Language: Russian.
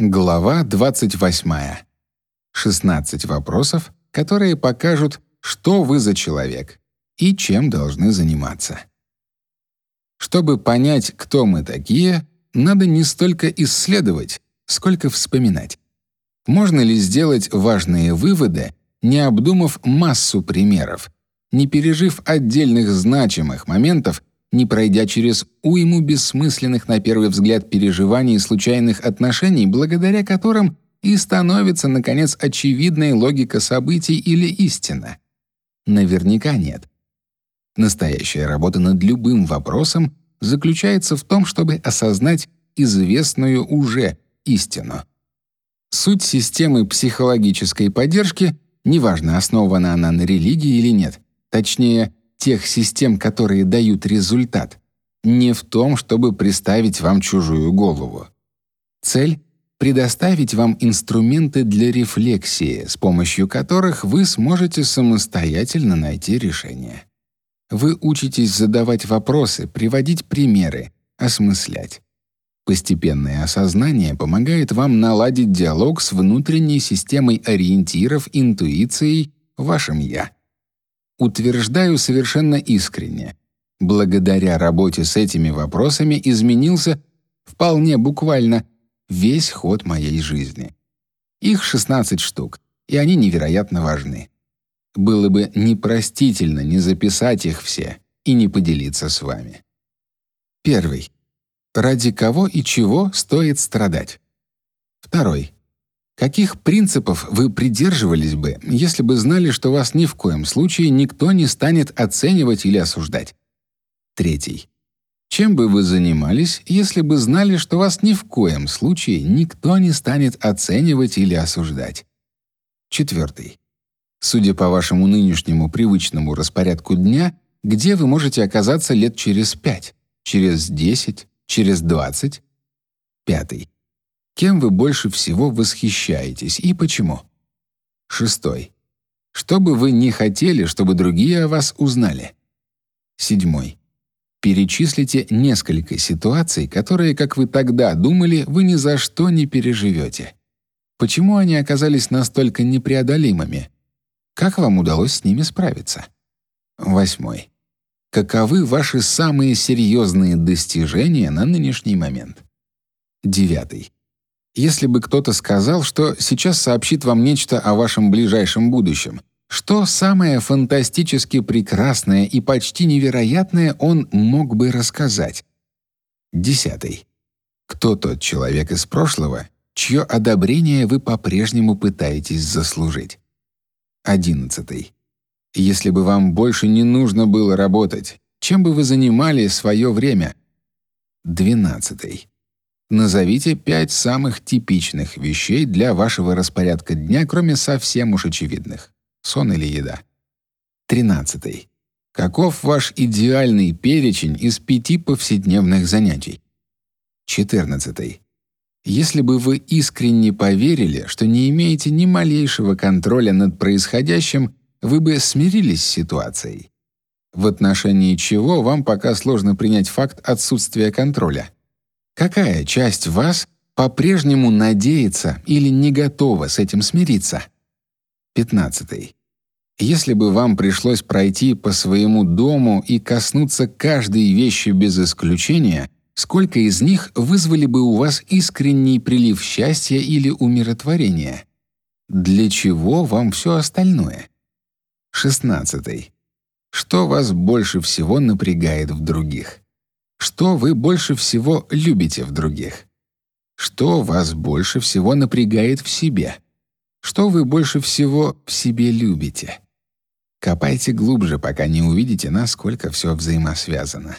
Глава 28. 16 вопросов, которые покажут, что вы за человек и чем должны заниматься. Чтобы понять, кто мы такие, надо не столько исследовать, сколько вспоминать. Можно ли сделать важные выводы, не обдумав массу примеров, не пережив отдельных значимых моментов не пройдя через уйму бессмысленных на первый взгляд переживаний и случайных отношений, благодаря которым и становится, наконец, очевидной логика событий или истина? Наверняка нет. Настоящая работа над любым вопросом заключается в том, чтобы осознать известную уже истину. Суть системы психологической поддержки, неважно, основана она на религии или нет, точнее, тех систем, которые дают результат, не в том, чтобы представить вам чужую голову. Цель — предоставить вам инструменты для рефлексии, с помощью которых вы сможете самостоятельно найти решение. Вы учитесь задавать вопросы, приводить примеры, осмыслять. Постепенное осознание помогает вам наладить диалог с внутренней системой ориентиров, интуицией, вашим «я». Утверждаю совершенно искренне. Благодаря работе с этими вопросами изменился вполне буквально весь ход моей жизни. Их 16 штук, и они невероятно важны. Было бы непростительно не записать их все и не поделиться с вами. Первый. Ради кого и чего стоит страдать? Второй. Каких принципов вы придерживались бы, если бы знали, что вас ни в коем случае никто не станет оценивать или осуждать? Третий. Чем бы вы занимались, если бы знали, что вас ни в коем случае никто не станет оценивать или осуждать? Четвертый. Судя по вашему нынешнему привычному распорядку дня, где вы можете оказаться лет через пять, через десять, через двадцать? Пятый. Кем вы больше всего восхищаетесь и почему? Шестой. Что бы вы не хотели, чтобы другие о вас узнали? Седьмой. Перечислите несколько ситуаций, которые, как вы тогда думали, вы ни за что не переживете. Почему они оказались настолько непреодолимыми? Как вам удалось с ними справиться? Восьмой. Каковы ваши самые серьезные достижения на нынешний момент? Девятый. Если бы кто-то сказал, что сейчас сообщит вам нечто о вашем ближайшем будущем, что самое фантастически прекрасное и почти невероятное он мог бы рассказать? Десятый. Кто тот человек из прошлого, чье одобрение вы по-прежнему пытаетесь заслужить? Одиннадцатый. Если бы вам больше не нужно было работать, чем бы вы занимали свое время? Двенадцатый. Назовите пять самых типичных вещей для вашего распорядка дня, кроме совсем уж очевидных. Сон или еда. Тринадцатый. Каков ваш идеальный перечень из пяти повседневных занятий? Четырнадцатый. Если бы вы искренне поверили, что не имеете ни малейшего контроля над происходящим, вы бы смирились с ситуацией. В отношении чего вам пока сложно принять факт отсутствия контроля. Какая часть вас по-прежнему надеется или не готова с этим смириться? 15. Если бы вам пришлось пройти по своему дому и коснуться каждой вещи без исключения, сколько из них вызвали бы у вас искренний прилив счастья или умиротворения? Для чего вам все остальное? 16. Что вас больше всего напрягает в других? Что вы больше всего любите в других? Что вас больше всего напрягает в себе? Что вы больше всего в себе любите? Копайте глубже, пока не увидите, насколько все взаимосвязано.